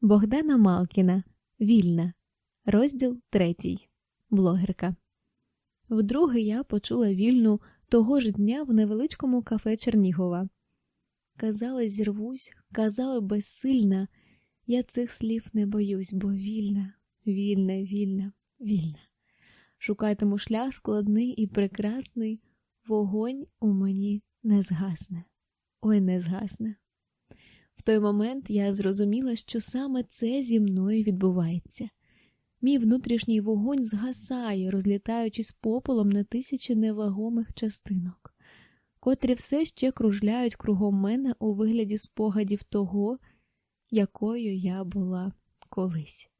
Богдана Малкіна Вільна. Розділ третій. Блогерка. Вдруге я почула вільну того ж дня в невеличкому кафе Чернігова. Казала, зірвусь, казала безсильна. Я цих слів не боюсь, бо вільна, вільна, вільна, вільна. Шукатиму шлях складний і прекрасний, вогонь у мені не згасне. Ой, не згасне. В той момент я зрозуміла, що саме це зі мною відбувається. Мій внутрішній вогонь згасає, розлітаючись попелом на тисячі невагомих частинок, котрі все ще кружляють кругом мене у вигляді спогадів того, якою я була колись.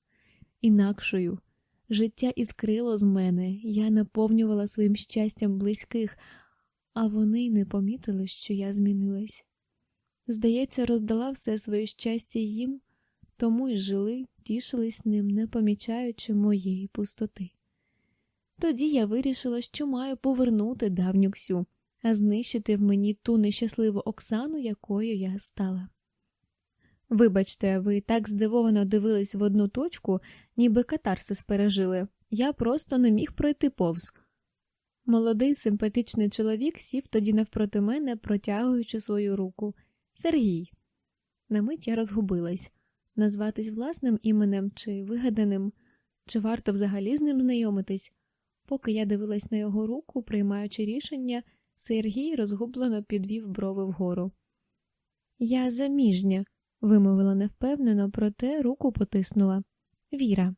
Інакшою, життя іскрило з мене, я наповнювала своїм щастям близьких, а вони й не помітили, що я змінилась. Здається, роздала все своє щастя їм, тому й жили, тішились ним, не помічаючи моєї пустоти. Тоді я вирішила, що маю повернути давню Ксю, а знищити в мені ту нещасливу Оксану, якою я стала. Вибачте, ви так здивовано дивились в одну точку, ніби катарсис пережили. Я просто не міг пройти повз. Молодий симпатичний чоловік сів тоді навпроти мене, протягуючи свою руку. Сергій. На мить я розгубилась назватись власним іменем чи вигаданим, чи варто взагалі з ним знайомитись. Поки я дивилась на його руку, приймаючи рішення, Сергій розгублено підвів брови вгору. Я заміжня, вимовила невпевнено, проте руку потиснула. Віра.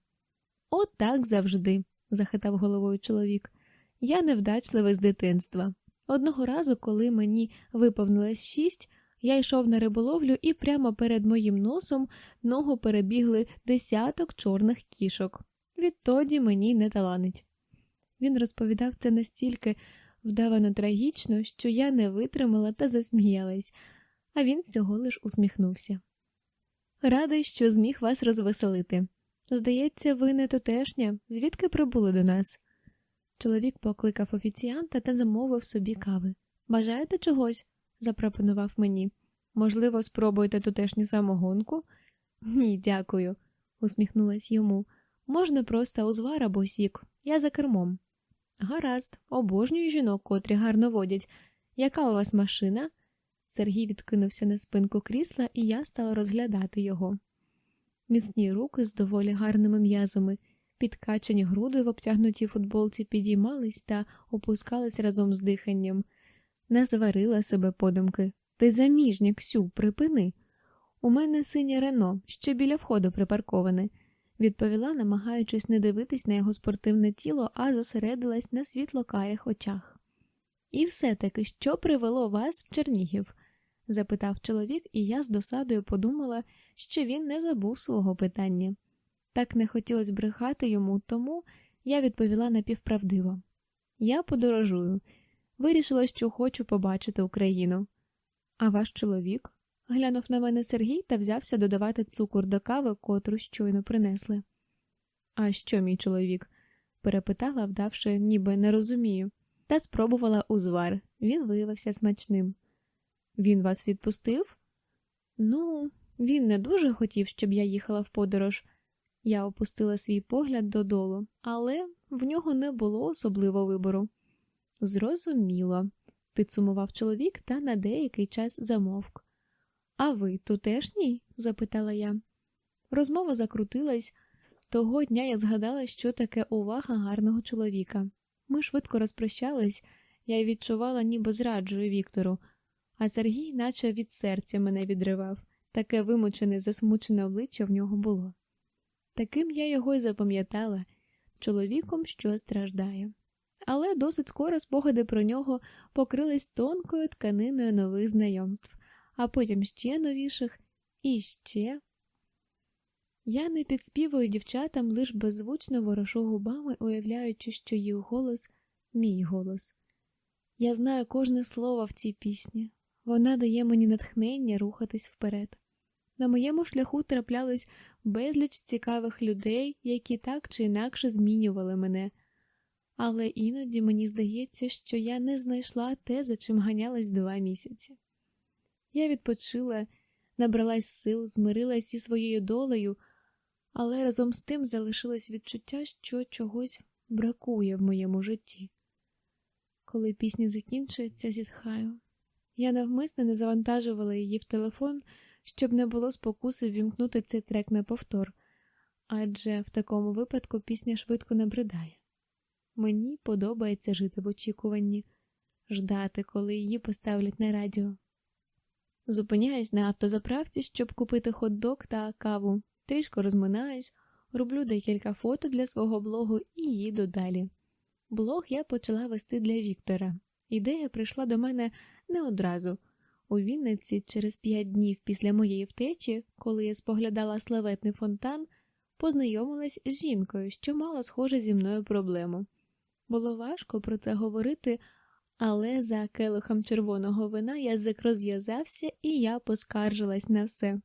От так завжди, захитав головою чоловік. Я невдачливий з дитинства. Одного разу, коли мені виповнилось шість, я йшов на риболовлю, і прямо перед моїм носом ногу перебігли десяток чорних кішок. Відтоді мені не таланить. Він розповідав це настільки вдавано трагічно, що я не витримала та засміялась, а він всього лиш усміхнувся. Радий, що зміг вас розвеселити. Здається, ви не тутешня, звідки прибули до нас? Чоловік покликав офіціанта та замовив собі кави. Бажаєте чогось? Запропонував мені. Можливо, спробуєте тутешню самогонку? Ні, дякую, усміхнулась йому. Можна просто узвар або сік, я за кермом. Гаразд, обожнюю жінок, котрі гарно водять. Яка у вас машина? Сергій відкинувся на спинку крісла, і я стала розглядати його. Міцні руки з доволі гарними м'язами, підкачані груди в обтягнутій футболці підіймались та опускались разом з диханням. Не зварила себе подумки. Ти заміжня, Ксю, припини. У мене синє Рено, ще біля входу припарковане, відповіла, намагаючись не дивитись на його спортивне тіло, а зосередилась на світлокарих очах. І все таки, що привело вас в Чернігів? запитав чоловік, і я з досадою подумала, що він не забув свого питання. Так не хотілося брехати йому, тому я відповіла напівправдиво. Я подорожую, вирішила, що хочу побачити Україну. А ваш чоловік? глянув на мене Сергій та взявся додавати цукор до кави, котру щойно принесли. А що, мій чоловік? перепитала, вдавши, ніби не розумію, та спробувала узвар. Він виявився смачним. Він вас відпустив? Ну, він не дуже хотів, щоб я їхала в подорож. Я опустила свій погляд додолу, але в нього не було особливого вибору. Зрозуміло, підсумував чоловік та на деякий час замовк. А ви тутешній? запитала я. Розмова закрутилась. Того дня я згадала, що таке увага гарного чоловіка. Ми швидко розпрощались, я відчувала, ніби зраджую Віктору, а Сергій, наче від серця, мене відривав, таке вимучене, засмучене обличчя в нього було. Таким я його й запам'ятала чоловіком, що страждає. Але досить скоро спогади про нього покрились тонкою тканиною нових знайомств, а потім ще новіших і ще. Я не підспівую дівчатам, лиш беззвучно ворошу губами, уявляючи, що їх голос мій голос. Я знаю кожне слово в цій пісні, вона дає мені натхнення рухатись вперед. На моєму шляху траплялось безліч цікавих людей, які так чи інакше змінювали мене, але іноді мені здається, що я не знайшла те, за чим ганялась два місяці. Я відпочила, набралась сил, змирилась зі своєю долею, але разом з тим залишилось відчуття, що чогось бракує в моєму житті. Коли пісні закінчуються, зітхаю. Я навмисно не завантажувала її в телефон, щоб не було спокуси ввімкнути цей трек на повтор, адже в такому випадку пісня швидко набридає. Мені подобається жити в очікуванні, ждати, коли її поставлять на радіо. Зупиняюсь на автозаправці, щоб купити хот-дог та каву, трішки розминаюсь, роблю декілька фото для свого блогу і їду далі. Блог я почала вести для Віктора. Ідея прийшла до мене не одразу. У Вінниці через п'ять днів після моєї втечі, коли я споглядала славетний фонтан, познайомилась з жінкою, що мала схоже зі мною проблему. Було важко про це говорити, але за келихом червоного вина язик розв'язався, і я поскаржилась на все.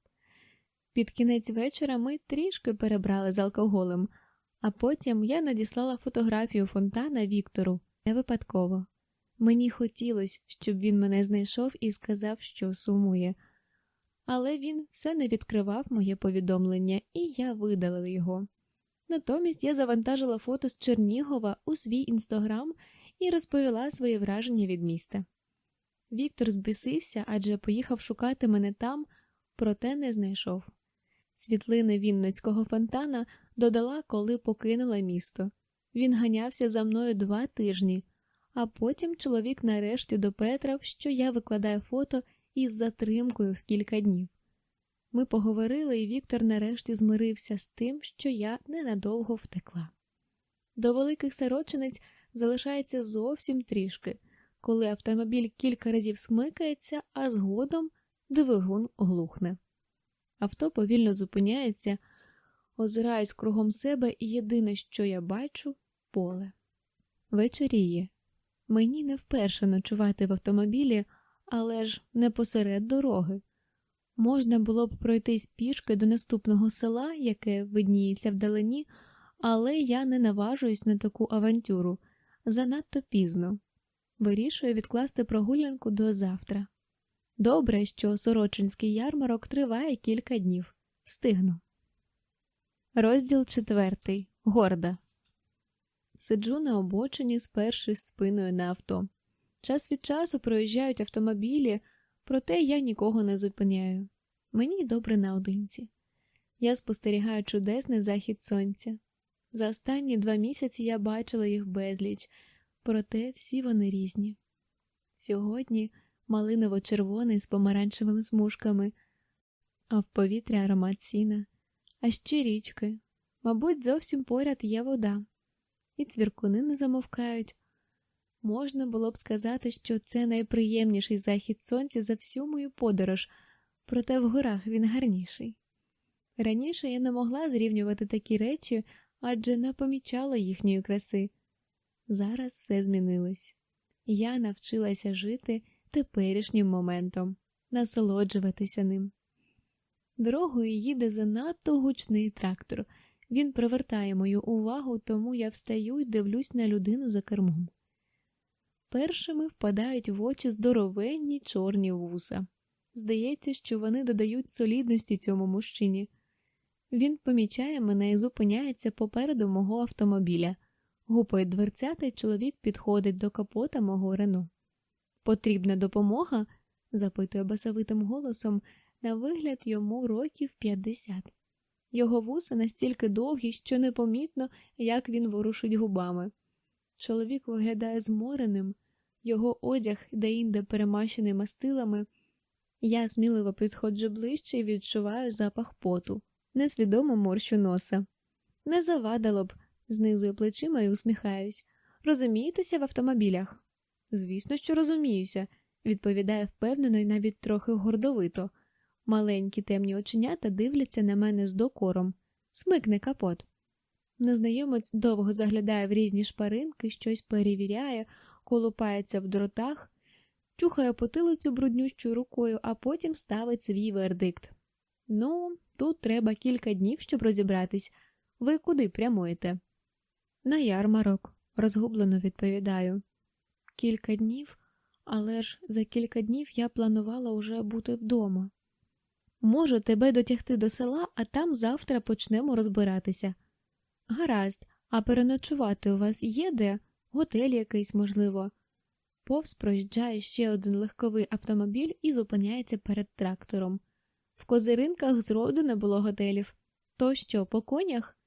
Під кінець вечора ми трішки перебрали з алкоголем, а потім я надіслала фотографію фонтана Віктору не випадково. Мені хотілося, щоб він мене знайшов і сказав, що сумує, але він все не відкривав моє повідомлення, і я видалила його. Натомість я завантажила фото з Чернігова у свій інстаграм і розповіла свої враження від міста. Віктор збісився, адже поїхав шукати мене там, проте не знайшов. Світлини Вінницького фонтана додала, коли покинула місто. Він ганявся за мною два тижні, а потім чоловік нарешті допетрав, що я викладаю фото із затримкою в кілька днів. Ми поговорили, і Віктор нарешті змирився з тим, що я ненадовго втекла. До великих сорочинець залишається зовсім трішки, коли автомобіль кілька разів смикається, а згодом двигун глухне. Авто повільно зупиняється, озираюсь кругом себе, і єдине, що я бачу поле. Вечоріє. Мені не вперше ночувати в автомобілі, але ж не посеред дороги. Можна було б пройтись пішки до наступного села, яке видніється вдалині, але я не наважуюсь на таку авантюру занадто пізно. Вирішую відкласти прогулянку до завтра. Добре, що сорочинський ярмарок триває кілька днів. Встигну. Розділ четвертий. Горда. Сиджу на обочині, спершись спиною на авто. Час від часу проїжджають автомобілі, проте я нікого не зупиняю. Мені добре наодинці. Я спостерігаю чудесний захід сонця. За останні два місяці я бачила їх безліч, проте всі вони різні. Сьогодні малиново-червоний з помаранчевими смужками, а в повітрі аромат сіна, а ще річки. Мабуть, зовсім поряд є вода, і цвіркуни не замовкають. Можна було б сказати, що це найприємніший захід сонця за всю мою подорож, проте в горах він гарніший. Раніше я не могла зрівнювати такі речі, адже не помічала їхньої краси. Зараз все змінилось. Я навчилася жити теперішнім моментом, насолоджуватися ним. Дорогою їде занадто гучний трактор. Він привертає мою увагу, тому я встаю і дивлюсь на людину за кермом. Першими впадають в очі здоровенні чорні вуса. Здається, що вони додають солідності цьому мужчині. Він помічає мене і зупиняється попереду мого автомобіля. Гупає дверцята, і чоловік підходить до капота мого Рено. Потрібна допомога? запитує басовитим голосом, на вигляд йому років 50. Його вуса настільки довгі, що непомітно, як він ворушить губами. Чоловік виглядає змореним, його одяг деінде перемащений мастилами. Я сміливо підходжу ближче і відчуваю запах поту, несвідомо морщу носа. Не завадило б, знизую плечима і усміхаюсь. Розумієтеся в автомобілях? Звісно, що розуміюся, відповідає впевнено і навіть трохи гордовито. Маленькі темні оченята дивляться на мене з докором. Смикне капот. Незнайомець довго заглядає в різні шпаринки, щось перевіряє, колупається в дротах, чухає потилицю бруднющою рукою, а потім ставить свій вердикт. Ну, тут треба кілька днів, щоб розібратись. Ви куди прямуєте? На ярмарок, розгублено відповідаю. Кілька днів, але ж за кілька днів я планувала уже бути вдома. Можу тебе дотягти до села, а там завтра почнемо розбиратися. Гаразд, а переночувати у вас є де? Готель якийсь, можливо. Повз проїжджає ще один легковий автомобіль і зупиняється перед трактором. В козиринках зроду не було готелів. То що, по конях?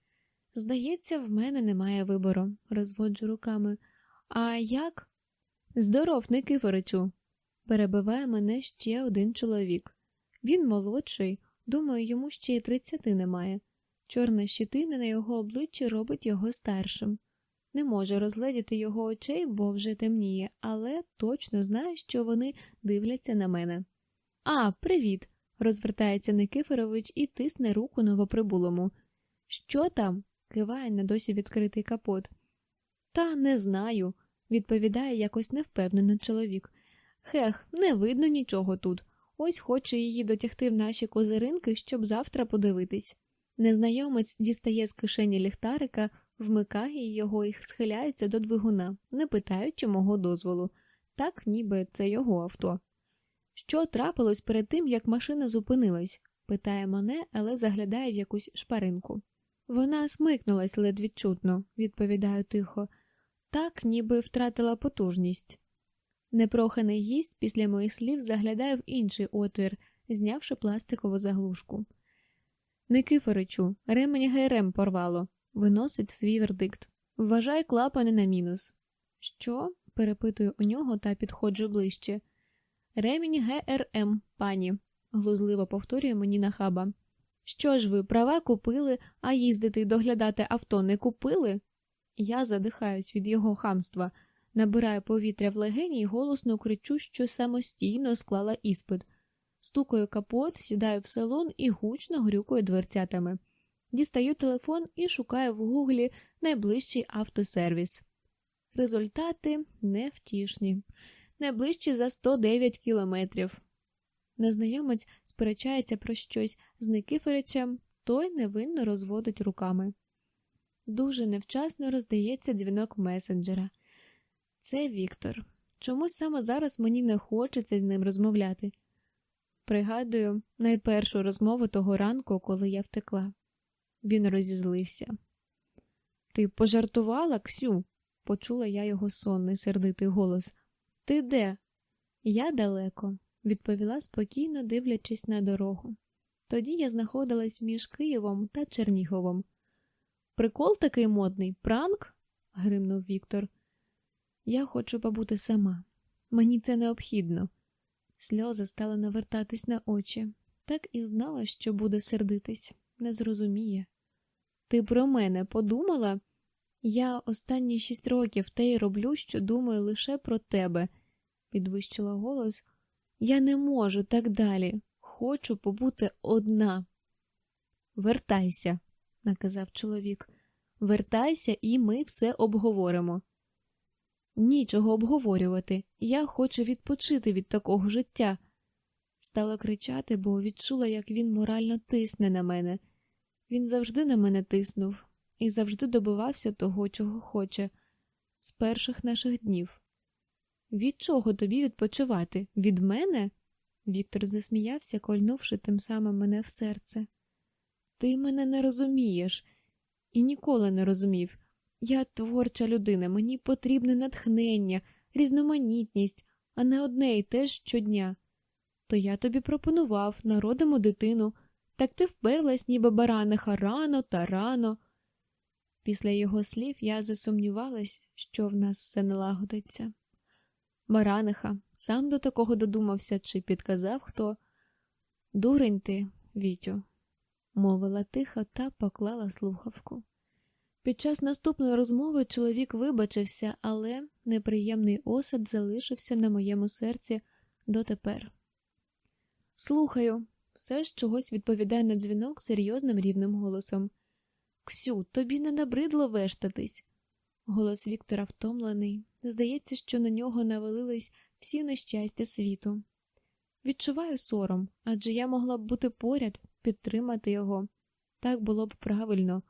Здається, в мене немає вибору, розводжу руками. А як? Здоров, Никифоричу. Перебиває мене ще один чоловік. Він молодший, думаю, йому ще й тридцяти немає. Чорна щитина на його обличчі робить його старшим. Не можу розгледіти його очей, бо вже темніє, але точно знаю, що вони дивляться на мене. А, привіт! розвертається Никифорович і тисне руку новоприбулому. Що там? киває на досі відкритий капот. Та не знаю, відповідає якось невпевнено чоловік. Хех, не видно нічого тут. Ось хочу її дотягти в наші козиринки, щоб завтра подивитись. Незнайомець дістає з кишені ліхтарика, вмикає його і схиляється до двигуна, не питаючи мого дозволу, так ніби це його авто. Що трапилось перед тим, як машина зупинилась? питає мене, але заглядає в якусь шпаринку. Вона смикнулась ледь відчутно, відповідаю тихо, так ніби втратила потужність. Непроханий гість після моїх слів заглядає в інший отвір, знявши пластикову заглушку. Никифоричу, ремень ГРМ порвало, виносить свій вердикт. Вважай клапани на мінус. Що? перепитую у нього та підходжу ближче. Ремінь ГРМ, пані, глузливо повторює мені нахаба. Що ж ви, права купили, а їздити доглядати авто не купили? Я задихаюсь від його хамства, набираю повітря в легені і голосно кричу, що самостійно склала іспит. Стукаю капот, сідаю в салон і гучно грюкаю дверцятами. Дістаю телефон і шукаю в гуглі найближчий автосервіс. Результати невтішні, найближчі за 109 кілометрів. Незнайомець сперечається про щось з Никифоричем, той невинно розводить руками. Дуже невчасно роздається дзвінок месенджера. Це Віктор. Чомусь саме зараз мені не хочеться з ним розмовляти. Пригадую найпершу розмову того ранку, коли я втекла. Він розізлився. Ти пожартувала, Ксю? почула я його сонний, сердитий голос. Ти де? Я далеко, відповіла спокійно, дивлячись на дорогу. Тоді я знаходилась між Києвом та Черніговом. Прикол такий модний, пранк? гримнув Віктор. Я хочу побути сама. Мені це необхідно. Сльози стали навертатись на очі, так і знала, що буде сердитись, не зрозуміє. Ти про мене подумала? Я останні шість років те й роблю, що думаю лише про тебе, підвищила голос. Я не можу так далі. Хочу побути одна. Вертайся, наказав чоловік. Вертайся, і ми все обговоримо. Нічого обговорювати. Я хочу відпочити від такого життя. Стала кричати, бо відчула, як він морально тисне на мене. Він завжди на мене тиснув і завжди добивався того, чого хоче, з перших наших днів. Від чого тобі відпочивати? Від мене? Віктор засміявся, кольнувши тим самим мене в серце. Ти мене не розумієш і ніколи не розумів. Я творча людина, мені потрібне натхнення, різноманітність, а не одне і те щодня. То я тобі пропонував, народимо дитину, так ти вперлась, ніби бараниха рано та рано. Після його слів я засумнівалась, що в нас все налагодиться. Бараниха сам до такого додумався чи підказав хто. Дурень ти, Вітю, мовила тихо та поклала слухавку. Під час наступної розмови чоловік вибачився, але неприємний осад залишився на моєму серці дотепер. Слухаю, все ж чогось відповідає на дзвінок серйозним рівним голосом. Ксю, тобі не набридло вештатись. Голос Віктора втомлений. Здається, що на нього навалились всі нещастя світу. Відчуваю сором, адже я могла б бути поряд, підтримати його. Так було б правильно.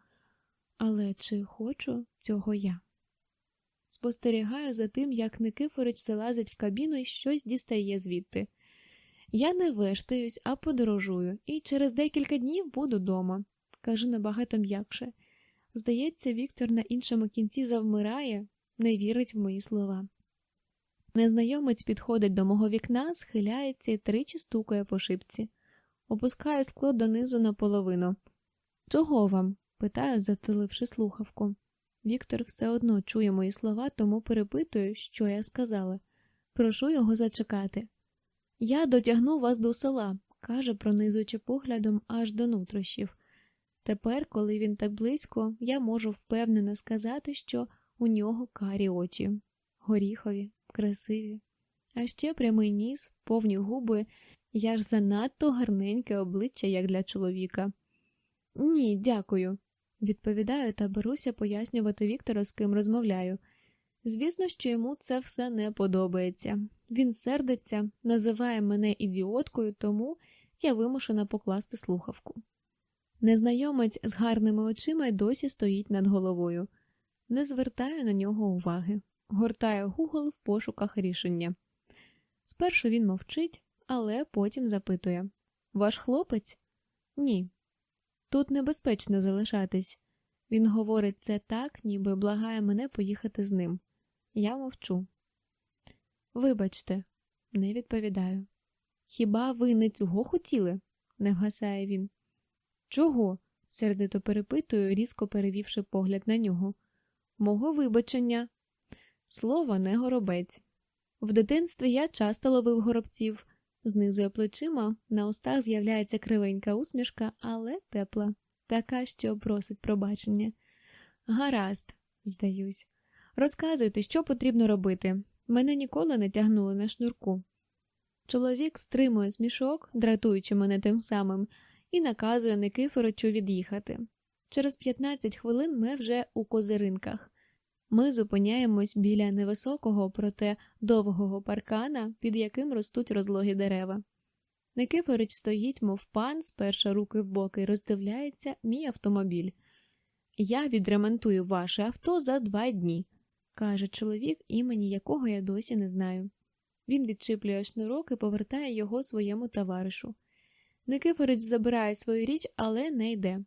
Але чи хочу цього я? Спостерігаю за тим, як Никифорич залазить в кабіну і щось дістає звідти. Я не вештаюсь, а подорожую, і через декілька днів буду дома. Кажу набагато м'якше. Здається, Віктор на іншому кінці завмирає, не вірить в мої слова. Незнайомець підходить до мого вікна, схиляється і тричі стукає по шибці. Опускаю скло донизу наполовину. Чого вам? Питаю, затиливши слухавку. Віктор все одно чує мої слова, тому перепитую, що я сказала. Прошу його зачекати. Я дотягну вас до села, каже, пронизуючи поглядом аж до нутрощів. Тепер, коли він так близько, я можу впевнено сказати, що у нього карі очі, горіхові, красиві, а ще прямий ніс, повні губи, я ж занадто гарненьке обличчя, як для чоловіка. Ні, дякую, відповідаю та беруся пояснювати Віктору, з ким розмовляю. Звісно, що йому це все не подобається. Він сердиться, називає мене ідіоткою, тому я вимушена покласти слухавку. Незнайомець з гарними очима досі стоїть над головою. Не звертаю на нього уваги, гортаю Google в пошуках рішення. Спершу він мовчить, але потім запитує Ваш хлопець? Ні. Тут небезпечно залишатись. Він говорить це так, ніби благає мене поїхати з ним. Я мовчу. Вибачте, не відповідаю. Хіба ви не цього хотіли? не вгасає він. Чого? сердито перепитую, різко перевівши погляд на нього. Мого вибачення. Слово не горобець. В дитинстві я часто ловив горобців, знизує плечима, на устах з'являється кривенька усмішка, але тепла, така, що просить пробачення. Гаразд, здаюсь. Розказуйте, що потрібно робити. Мене ніколи не тягнули на шнурку. Чоловік стримує смішок, дратуючи мене тим самим, і наказує Никифоричу від'їхати. Через 15 хвилин ми вже у козиринках. Ми зупиняємось біля невисокого, проте довгого паркана, під яким ростуть розлогі дерева. Никифорич стоїть, мов пан, сперша руки в боки, роздивляється мій автомобіль. Я відремонтую ваше авто за два дні, каже чоловік, імені якого я досі не знаю. Він відчиплює шнурок і повертає його своєму товаришу. Никифорич забирає свою річ, але не йде.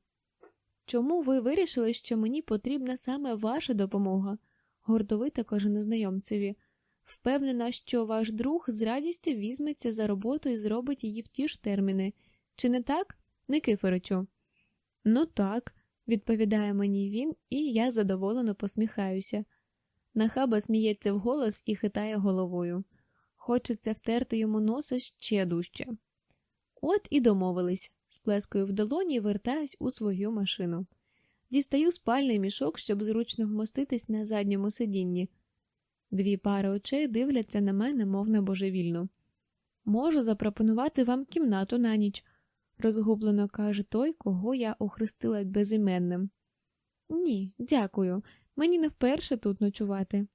Чому ви вирішили, що мені потрібна саме ваша допомога? гордовито каже незнайомцеві. Впевнена, що ваш друг з радістю візьметься за роботу і зробить її в ті ж терміни. Чи не так, Никифоричу? Ну так, відповідає мені він, і я задоволено посміхаюся. Нахаба сміється вголос і хитає головою. Хочеться втерти йому носа ще дужче. От і домовились, сплескою в долоні і вертаюсь у свою машину. Дістаю спальний мішок, щоб зручно вмоститись на задньому сидінні. Дві пари очей дивляться на мене, мов на божевільну. Можу запропонувати вам кімнату на ніч, розгублено каже той, кого я охрестила безіменним. Ні, дякую. Мені не вперше тут ночувати.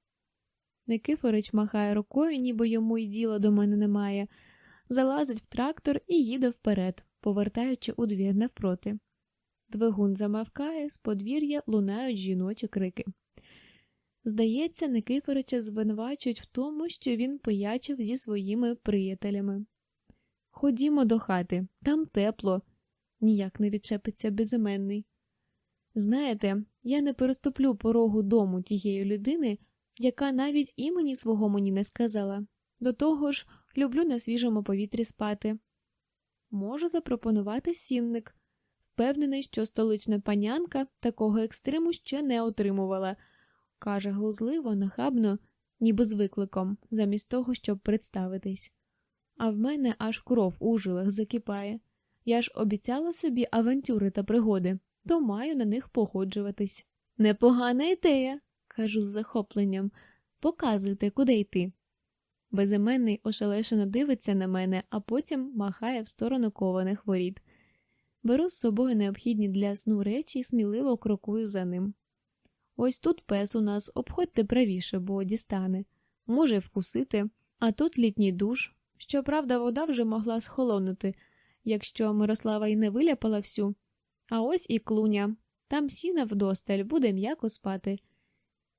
Никифорич махає рукою, ніби йому й діла до мене немає, залазить в трактор і їде вперед, повертаючи у двір навпроти. Двигун замавкає, з подвір'я лунають жіночі крики. Здається, Никифорича звинувачують в тому, що він поячив зі своїми приятелями. Ходімо до хати, там тепло, ніяк не відчепиться безіменний. Знаєте, я не переступлю порогу дому тієї людини, яка навіть імені свого мені не сказала. До того ж, люблю на свіжому повітрі спати. Можу запропонувати сінник. Впевнений, що столична панянка такого екстриму ще не отримувала, каже глузливо, нахабно, ніби з викликом, замість того, щоб представитись. А в мене аж кров у жилах закипає. Я ж обіцяла собі авантюри та пригоди, то маю на них погоджуватись. Непогана ідея, кажу з захопленням. Показуйте, куди йти. Безіменний ошелешено дивиться на мене, а потім махає в сторону кованих воріт. Беру з собою необхідні для сну речі і сміливо крокую за ним. Ось тут пес у нас, обходьте правіше, бо дістане, може вкусити, а тут літній душ. Щоправда, вода вже могла схолонути, якщо Мирослава й не виляпала всю. А ось і клуня. Там сіна вдосталь, буде м'яко спати.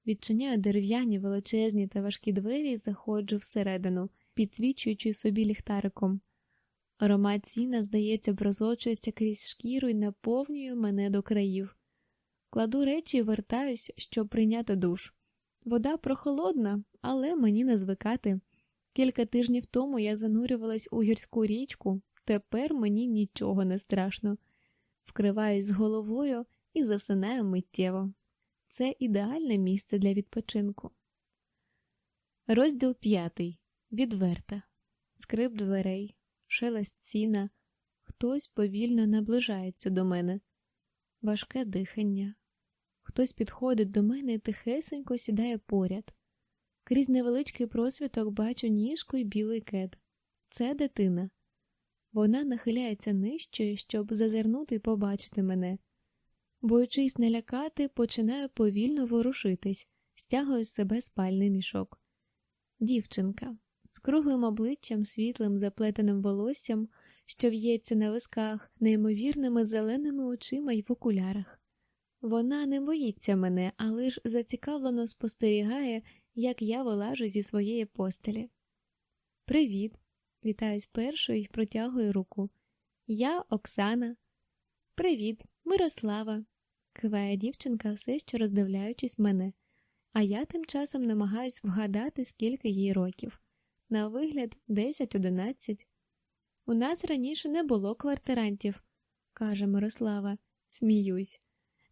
Відчиняю дерев'яні величезні та важкі двері і заходжу всередину, підсвічуючи собі ліхтариком. Аромат сіна, здається, просочується крізь шкіру і наповнює мене до країв. Кладу речі і вертаюсь, щоб прийняти душ. Вода прохолодна, але мені не звикати. Кілька тижнів тому я занурювалась у гірську річку, тепер мені нічого не страшно. Вкриваюсь головою і засинаю миттєво. Це ідеальне місце для відпочинку. Розділ п'ятий. Відверта. Скрип дверей, шелест сіна. Хтось повільно наближається до мене. Важке дихання. Хтось підходить до мене і тихесенько сідає поряд. Крізь невеличкий просвіток бачу ніжку й білий кет. Це дитина. Вона нахиляється нижче, щоб зазирнути і побачити мене. Боючись налякати, починаю повільно ворушитись, стягую з себе спальний мішок. Дівчинка з круглим обличчям, світлим, заплетеним волоссям, що в'ється на висках, неймовірними зеленими очима й в окулярах. Вона не боїться мене, але ж зацікавлено спостерігає, як я вилажу зі своєї постелі. Привіт! Вітаюсь першою і протягую руку. Я Оксана. Привіт, Мирослава, киває дівчинка, все ще роздивляючись мене, а я тим часом намагаюсь вгадати, скільки їй років. На вигляд, 10-11. У нас раніше не було квартирантів, каже Мирослава, сміюсь.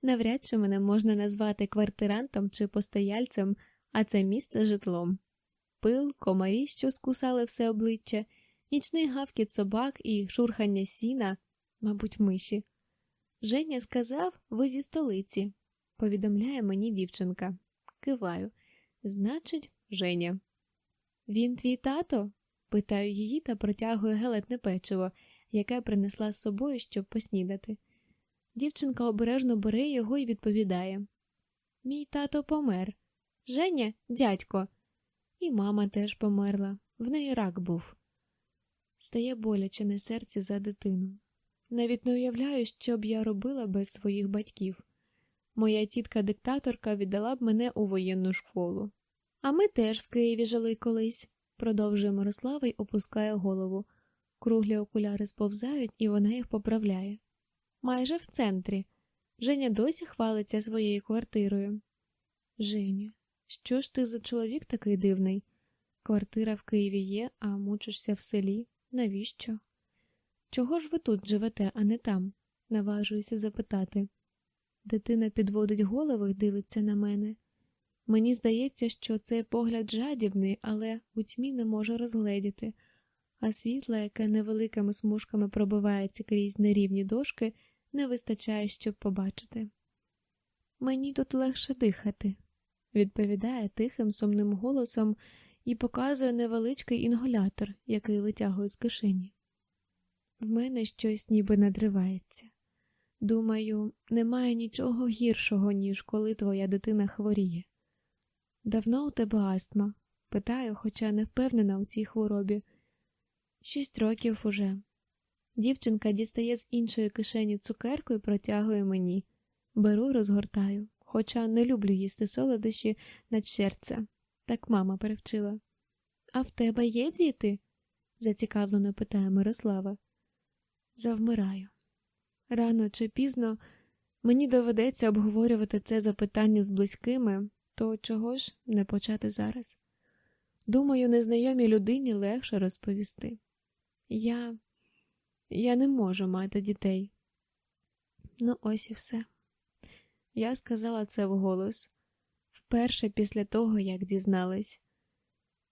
Навряд чи мене можна назвати квартирантом чи постояльцем, а це місце житлом. Пил, комарі, що скусали все обличчя, нічний гавкіт собак і шурхання сіна, мабуть, миші. Женя сказав, ви зі столиці, повідомляє мені дівчинка. Киваю. Значить, Женя. Він твій тато? питаю її та протягую гелетне печиво, яке принесла з собою, щоб поснідати. Дівчинка обережно бере його і відповідає: Мій тато помер. Женя, дядько. І мама теж померла, в неї рак був. Стає боляче на серці за дитину. Навіть не уявляю, що б я робила без своїх батьків. Моя тітка диктаторка віддала б мене у воєнну школу. А ми теж в Києві жили колись, продовжує Мирослава й опускає голову. Круглі окуляри сповзають, і вона їх поправляє. Майже в центрі. Женя досі хвалиться своєю квартирою. Женя, що ж ти за чоловік такий дивний? Квартира в Києві є, а мучишся в селі. Навіщо? Чого ж ви тут живете, а не там? наважуюся запитати. Дитина підводить голову і дивиться на мене. Мені здається, що цей погляд жадібний, але у тьмі не можу розгледіти, а світла, яке невеликими смужками пробивається крізь нерівні дошки, не вистачає, щоб побачити. Мені тут легше дихати, відповідає тихим сумним голосом і показує невеличкий інгалятор, який витягує з кишені. В мене щось ніби надривається. Думаю, немає нічого гіршого, ніж коли твоя дитина хворіє. Давно у тебе астма? питаю, хоча не впевнена у цій хворобі. Шість років уже. Дівчинка дістає з іншої кишені цукерку і протягує мені. Беру, розгортаю, хоча не люблю їсти солодощі на черця. Так мама перевчила. А в тебе є діти? зацікавлено питає Мирослава. Завмираю. Рано чи пізно мені доведеться обговорювати це запитання з близькими, то чого ж не почати зараз? Думаю, незнайомій людині легше розповісти. Я Я не можу мати дітей. Ну, ось і все. Я сказала це вголос вперше після того, як дізнались.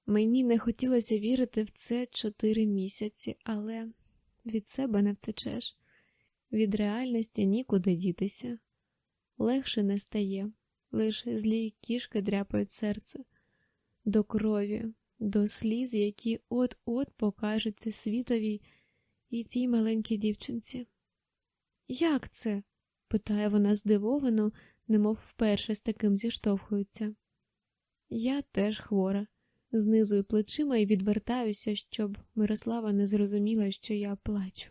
Мені не хотілося вірити в це чотири місяці, але від себе не втечеш, від реальності нікуди дітися. Легше не стає, лише злі кішки дряпають серце, до крові, до сліз, які от-от покажуться світові і цій маленькій дівчинці. Як це? питає вона здивовано, немов вперше з таким зіштовхуються. Я теж хвора, знизую плечима і відвертаюся, щоб Мирослава не зрозуміла, що я плачу.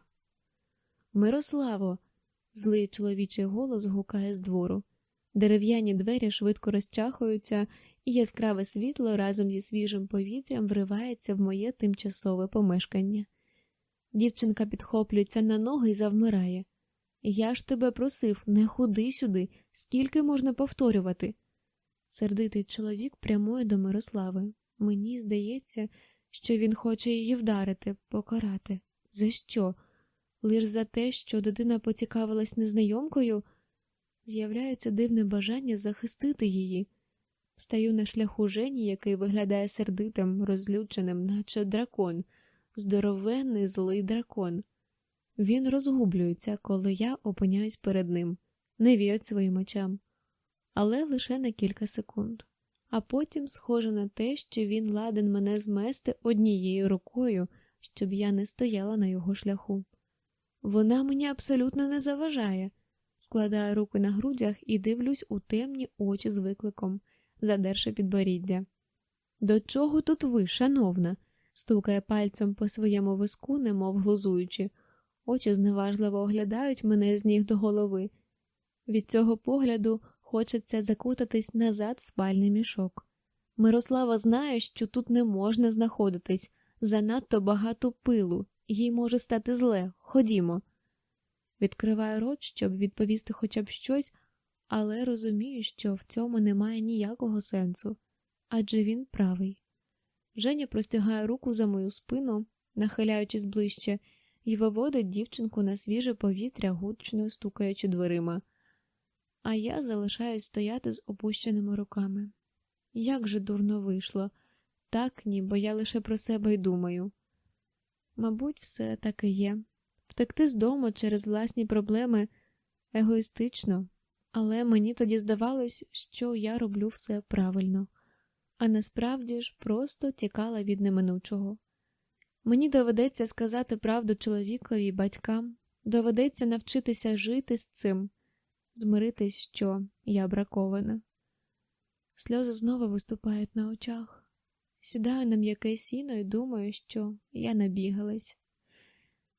Мирославо, злий чоловічий голос гукає з двору. Дерев'яні двері швидко розчахуються, і яскраве світло разом зі свіжим повітрям вривається в моє тимчасове помешкання. Дівчинка підхоплюється на ноги і завмирає. Я ж тебе просив, не ходи сюди, скільки можна повторювати. Сердитий чоловік прямує до Мирослави. Мені здається, що він хоче її вдарити, покарати. За що? Лиш за те, що дитина поцікавилась незнайомкою, з'являється дивне бажання захистити її. Стаю на шляху Жені, який виглядає сердитим, розлюченим, наче дракон, здоровенний злий дракон. Він розгублюється, коли я опиняюсь перед ним, не вірить своїм очам, але лише на кілька секунд. А потім схоже на те, що він ладен мене змести однією рукою, щоб я не стояла на його шляху. Вона мені абсолютно не заважає, складаю руки на грудях і дивлюсь у темні очі з викликом, задерши підборіддя. До чого тут ви, шановна? стукає пальцем по своєму виску, немов глузуючи. Очі зневажливо оглядають мене з ніг до голови. Від цього погляду хочеться закутатись назад в спальний мішок. Мирослава знає, що тут не можна знаходитись, занадто багато пилу, їй може стати зле. Ходімо. Відкриваю рот, щоб відповісти хоча б щось, але розумію, що в цьому немає ніякого сенсу адже він правий. Женя простягає руку за мою спину, нахиляючись ближче, і виводить дівчинку на свіже повітря, гучно стукаючи дверима, а я залишаюсь стояти з опущеними руками. Як же дурно вийшло, так ні, бо я лише про себе й думаю. Мабуть, все так і є. Втекти з дому через власні проблеми егоїстично, але мені тоді здавалось, що я роблю все правильно, а насправді ж просто тікала від неминучого. Мені доведеться сказати правду чоловікові і батькам, доведеться навчитися жити з цим, змиритись, що я бракована. Сльози знову виступають на очах. Сідаю на м'яке сіно і думаю, що я набігалась.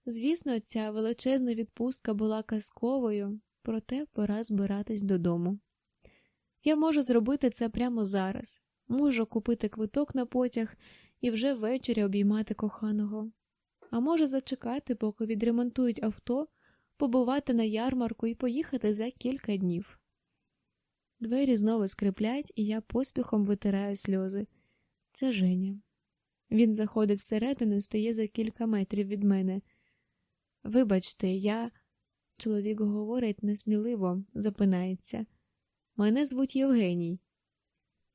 Звісно, ця величезна відпустка була казковою, проте пора збиратись додому. Я можу зробити це прямо зараз, можу купити квиток на потяг і вже ввечері обіймати коханого, а може зачекати, поки відремонтують авто, побувати на ярмарку і поїхати за кілька днів. Двері знову скриплять, і я поспіхом витираю сльози. Це Женя. Він заходить всередину і стає за кілька метрів від мене. Вибачте, я. Чоловік говорить несміливо, запинається. Мене звуть Євгеній.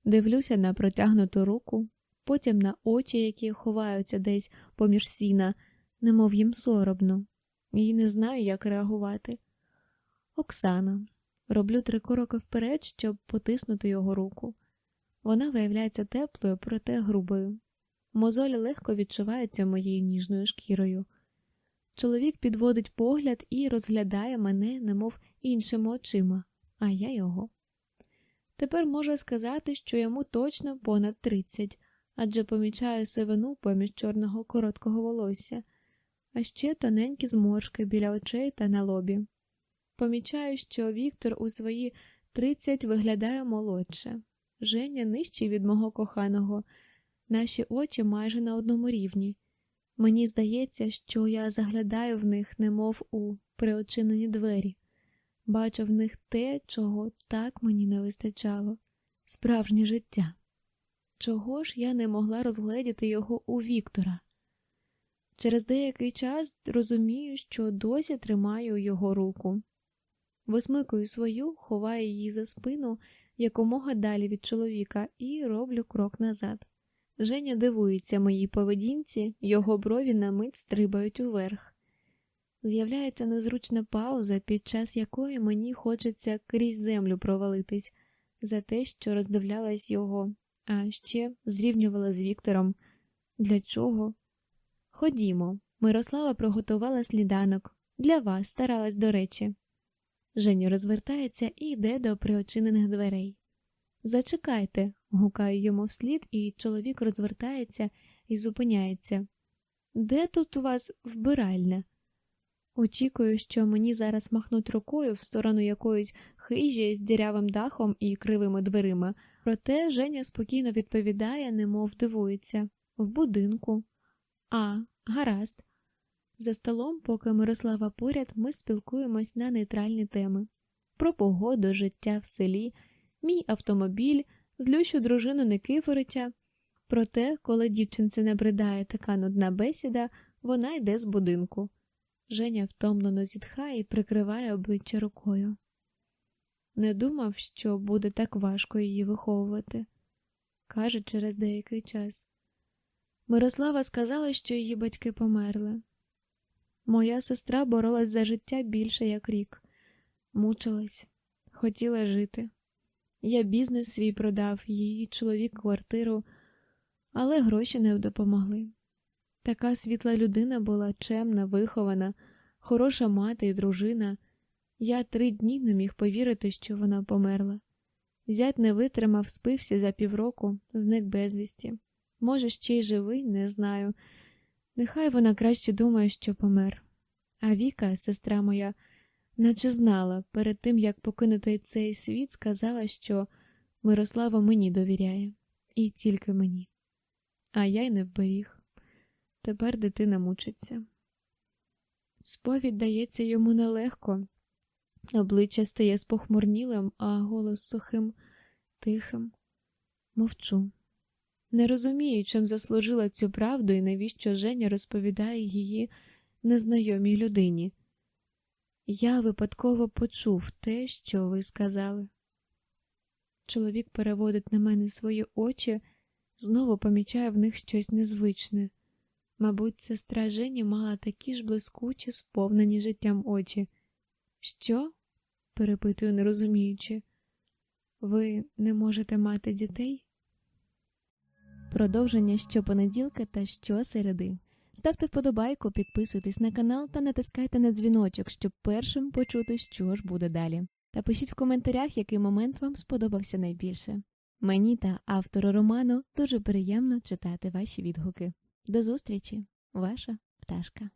Дивлюся на протягнуту руку, потім на очі, які ховаються десь поміж сіна, немов їм соромно, і не знаю, як реагувати. Оксана, роблю три кроки вперед, щоб потиснути його руку. Вона виявляється теплою, проте грубою. Мозоль легко відчувається моєю ніжною шкірою. Чоловік підводить погляд і розглядає мене, немов іншими очима, а я його. Тепер можу сказати, що йому точно понад тридцять, адже помічаю сивину поміж чорного короткого волосся, а ще тоненькі зморшки біля очей та на лобі. Помічаю, що Віктор у свої тридцять виглядає молодше. Женя нижчий від мого коханого, наші очі майже на одному рівні. Мені здається, що я заглядаю в них, немов у приочинені двері, бачу в них те, чого так мені не вистачало справжнє життя. Чого ж я не могла розгледіти його у Віктора? Через деякий час розумію, що досі тримаю його руку. Висмикую свою, ховаю її за спину якомога далі від чоловіка, і роблю крок назад. Женя дивується моїй поведінці, його брові на мить стрибають уверх. З'являється незручна пауза, під час якої мені хочеться крізь землю провалитись за те, що роздивлялась його, а ще зрівнювала з Віктором. Для чого? Ходімо, Мирослава приготувала сніданок. Для вас старалась до речі. Женя розвертається і йде до приочинених дверей. Зачекайте, гукаю йому вслід, і чоловік розвертається і зупиняється. Де тут у вас вбиральня? Очікую, що мені зараз махнуть рукою в сторону якоїсь хижі з дірявим дахом і кривими дверима, проте Женя спокійно відповідає, немов дивується в будинку. А, гаразд. За столом, поки Мирослава поряд, ми спілкуємось на нейтральні теми про погоду, життя в селі, мій автомобіль, злющу дружину Никифорича. Проте, коли дівчинці набридає така нудна бесіда, вона йде з будинку. Женя втомлено зітхає і прикриває обличчя рукою. Не думав, що буде так важко її виховувати, каже через деякий час. Мирослава сказала, що її батьки померли. Моя сестра боролась за життя більше як рік, мучилась, хотіла жити. Я бізнес свій продав, її чоловік квартиру, але гроші не допомогли. Така світла людина була чемна, вихована, хороша мати і дружина. Я три дні не міг повірити, що вона померла. Зять не витримав, спився за півроку, зник безвісті. Може, ще й живий, не знаю. Нехай вона краще думає, що помер. А Віка, сестра моя, наче знала, перед тим як покинути цей світ, сказала, що Мирослава мені довіряє, і тільки мені. А я й не вберіг. Тепер дитина мучиться. Сповідь дається йому нелегко. Обличчя стає спохмурнілим, а голос сухим, тихим. Мовчу. Не розумію, чим заслужила цю правду і навіщо Женя розповідає її незнайомій людині. Я випадково почув те, що ви сказали. Чоловік переводить на мене свої очі, знову помічає в них щось незвичне. Мабуть, сестра Жені мала такі ж блискучі, сповнені життям очі. Що? перепитую, не розуміючи. Ви не можете мати дітей? Продовження щопонеділка та щосереди. Ставте вподобайку, підписуйтесь на канал та натискайте на дзвіночок, щоб першим почути, що ж буде далі. Та пишіть в коментарях, який момент вам сподобався найбільше. Мені та автору роману дуже приємно читати ваші відгуки. До зустрічі, ваша пташка.